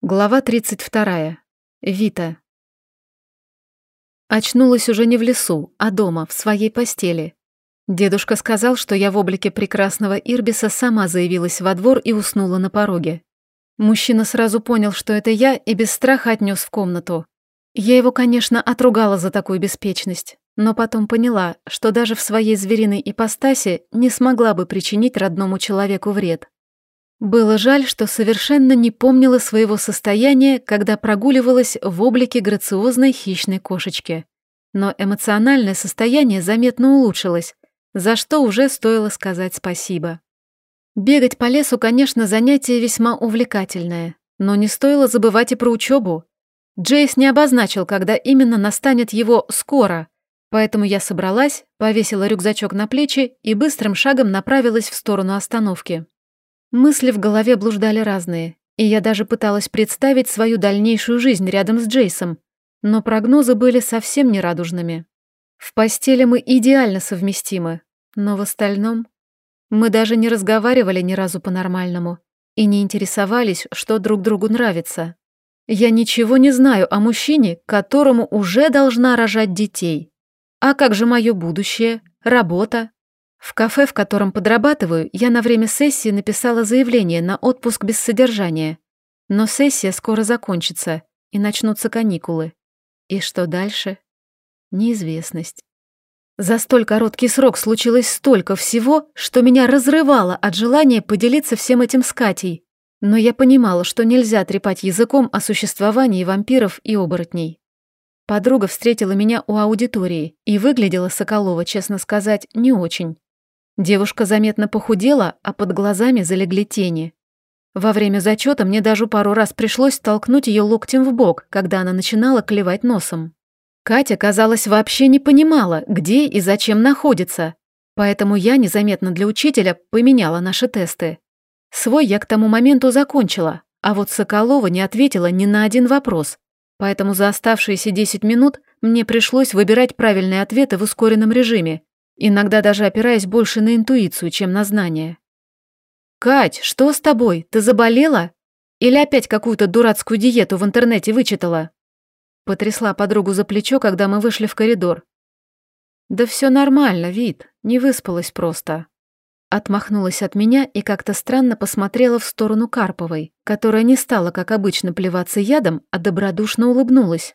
Глава 32. Вита. Очнулась уже не в лесу, а дома, в своей постели. Дедушка сказал, что я в облике прекрасного Ирбиса сама заявилась во двор и уснула на пороге. Мужчина сразу понял, что это я, и без страха отнес в комнату. Я его, конечно, отругала за такую беспечность, но потом поняла, что даже в своей звериной ипостаси не смогла бы причинить родному человеку вред. Было жаль, что совершенно не помнила своего состояния, когда прогуливалась в облике грациозной хищной кошечки. Но эмоциональное состояние заметно улучшилось, за что уже стоило сказать спасибо. Бегать по лесу, конечно, занятие весьма увлекательное, но не стоило забывать и про учебу. Джейс не обозначил, когда именно настанет его «скоро», поэтому я собралась, повесила рюкзачок на плечи и быстрым шагом направилась в сторону остановки. Мысли в голове блуждали разные, и я даже пыталась представить свою дальнейшую жизнь рядом с Джейсом, но прогнозы были совсем нерадужными. В постели мы идеально совместимы, но в остальном... Мы даже не разговаривали ни разу по-нормальному и не интересовались, что друг другу нравится. Я ничего не знаю о мужчине, которому уже должна рожать детей. А как же мое будущее, работа, в кафе, в котором подрабатываю, я на время сессии написала заявление на отпуск без содержания. Но сессия скоро закончится, и начнутся каникулы. И что дальше? Неизвестность. За столь короткий срок случилось столько всего, что меня разрывало от желания поделиться всем этим с Катей. Но я понимала, что нельзя трепать языком о существовании вампиров и оборотней. Подруга встретила меня у аудитории, и выглядела Соколова, честно сказать, не очень. Девушка заметно похудела, а под глазами залегли тени. Во время зачета мне даже пару раз пришлось толкнуть ее локтем в бок, когда она начинала клевать носом. Катя, казалось, вообще не понимала, где и зачем находится, поэтому я незаметно для учителя поменяла наши тесты. Свой я к тому моменту закончила, а вот Соколова не ответила ни на один вопрос, поэтому за оставшиеся 10 минут мне пришлось выбирать правильные ответы в ускоренном режиме, иногда даже опираясь больше на интуицию, чем на знания. «Кать, что с тобой? Ты заболела? Или опять какую-то дурацкую диету в интернете вычитала?» Потрясла подругу за плечо, когда мы вышли в коридор. «Да все нормально, вид, не выспалась просто». Отмахнулась от меня и как-то странно посмотрела в сторону Карповой, которая не стала, как обычно, плеваться ядом, а добродушно улыбнулась.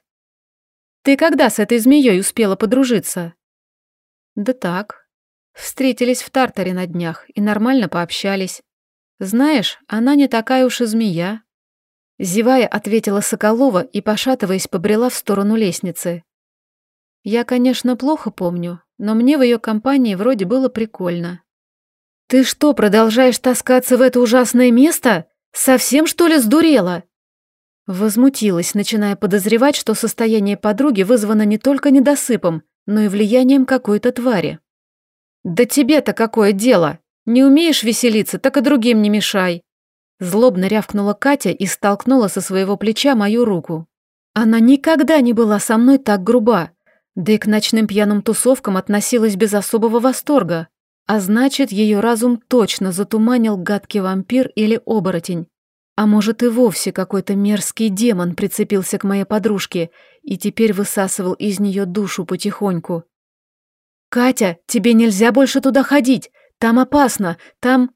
«Ты когда с этой змеей успела подружиться?» Да так. Встретились в Тартаре на днях и нормально пообщались. Знаешь, она не такая уж и змея. Зевая, ответила Соколова и, пошатываясь, побрела в сторону лестницы. Я, конечно, плохо помню, но мне в ее компании вроде было прикольно. «Ты что, продолжаешь таскаться в это ужасное место? Совсем, что ли, сдурела?» Возмутилась, начиная подозревать, что состояние подруги вызвано не только недосыпом, но и влиянием какой-то твари. «Да тебе-то какое дело? Не умеешь веселиться, так и другим не мешай!» Злобно рявкнула Катя и столкнула со своего плеча мою руку. Она никогда не была со мной так груба, да и к ночным пьяным тусовкам относилась без особого восторга. А значит, ее разум точно затуманил гадкий вампир или оборотень. А может и вовсе какой-то мерзкий демон прицепился к моей подружке и теперь высасывал из нее душу потихоньку. «Катя, тебе нельзя больше туда ходить! Там опасно! Там...»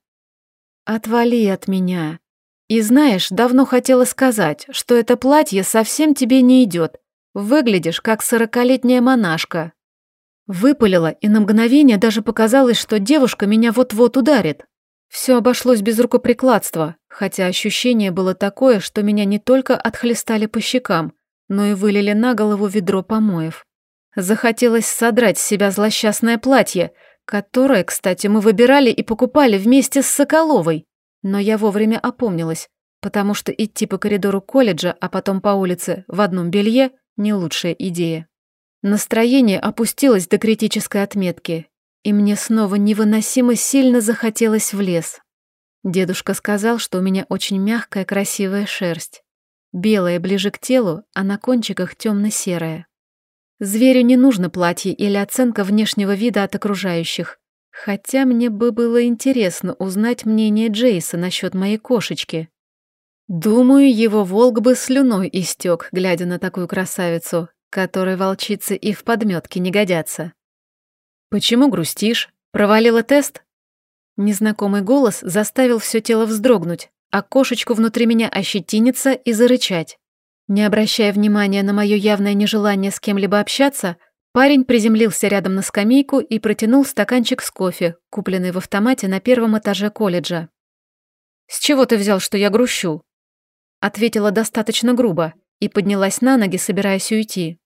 «Отвали от меня!» «И знаешь, давно хотела сказать, что это платье совсем тебе не идет. Выглядишь, как сорокалетняя монашка». Выпалила, и на мгновение даже показалось, что девушка меня вот-вот ударит. Все обошлось без рукоприкладства, хотя ощущение было такое, что меня не только отхлестали по щекам, но и вылили на голову ведро помоев. Захотелось содрать с себя злосчастное платье, которое, кстати, мы выбирали и покупали вместе с Соколовой, но я вовремя опомнилась, потому что идти по коридору колледжа, а потом по улице в одном белье – не лучшая идея. Настроение опустилось до критической отметки, и мне снова невыносимо сильно захотелось в лес. Дедушка сказал, что у меня очень мягкая красивая шерсть. Белая ближе к телу, а на кончиках темно-серая. Зверю не нужно платье или оценка внешнего вида от окружающих. Хотя мне бы было интересно узнать мнение Джейса насчет моей кошечки. Думаю, его волк бы слюной истек, глядя на такую красавицу, которой волчицы и в подметке не годятся. «Почему грустишь? Провалила тест?» Незнакомый голос заставил все тело вздрогнуть, а кошечку внутри меня ощетиниться и зарычать. Не обращая внимания на мое явное нежелание с кем-либо общаться, парень приземлился рядом на скамейку и протянул стаканчик с кофе, купленный в автомате на первом этаже колледжа. «С чего ты взял, что я грущу?» Ответила достаточно грубо и поднялась на ноги, собираясь уйти.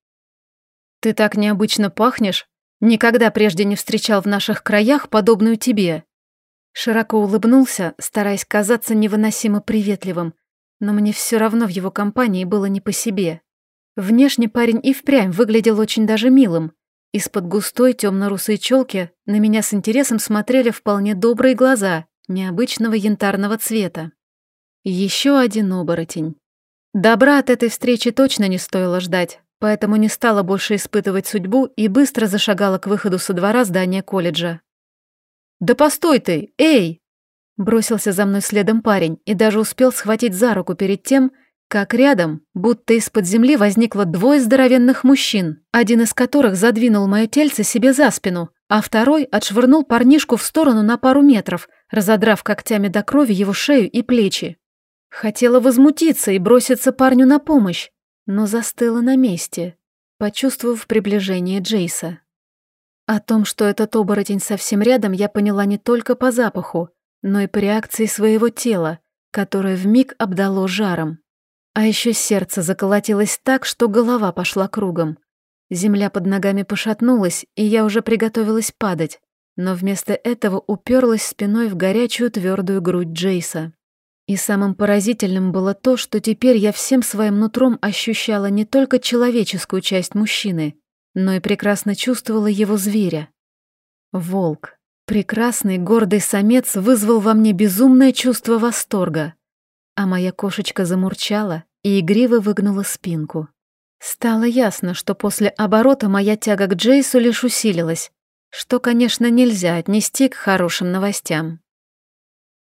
«Ты так необычно пахнешь. Никогда прежде не встречал в наших краях подобную тебе». Широко улыбнулся, стараясь казаться невыносимо приветливым, но мне все равно в его компании было не по себе. Внешне парень и впрямь выглядел очень даже милым. Из-под густой темно-русой челки на меня с интересом смотрели вполне добрые глаза, необычного янтарного цвета. Еще один оборотень. Добра от этой встречи точно не стоило ждать, поэтому не стала больше испытывать судьбу и быстро зашагала к выходу со двора здания колледжа. «Да постой ты! Эй!» Бросился за мной следом парень и даже успел схватить за руку перед тем, как рядом, будто из-под земли возникло двое здоровенных мужчин, один из которых задвинул мое тельце себе за спину, а второй отшвырнул парнишку в сторону на пару метров, разодрав когтями до крови его шею и плечи. Хотела возмутиться и броситься парню на помощь, но застыла на месте, почувствовав приближение Джейса. О том, что этот оборотень совсем рядом, я поняла не только по запаху, но и по реакции своего тела, которое вмиг обдало жаром. А еще сердце заколотилось так, что голова пошла кругом. Земля под ногами пошатнулась, и я уже приготовилась падать, но вместо этого уперлась спиной в горячую твердую грудь Джейса. И самым поразительным было то, что теперь я всем своим нутром ощущала не только человеческую часть мужчины, но и прекрасно чувствовала его зверя. Волк. Прекрасный, гордый самец вызвал во мне безумное чувство восторга, а моя кошечка замурчала и игриво выгнула спинку. Стало ясно, что после оборота моя тяга к Джейсу лишь усилилась, что, конечно, нельзя отнести к хорошим новостям.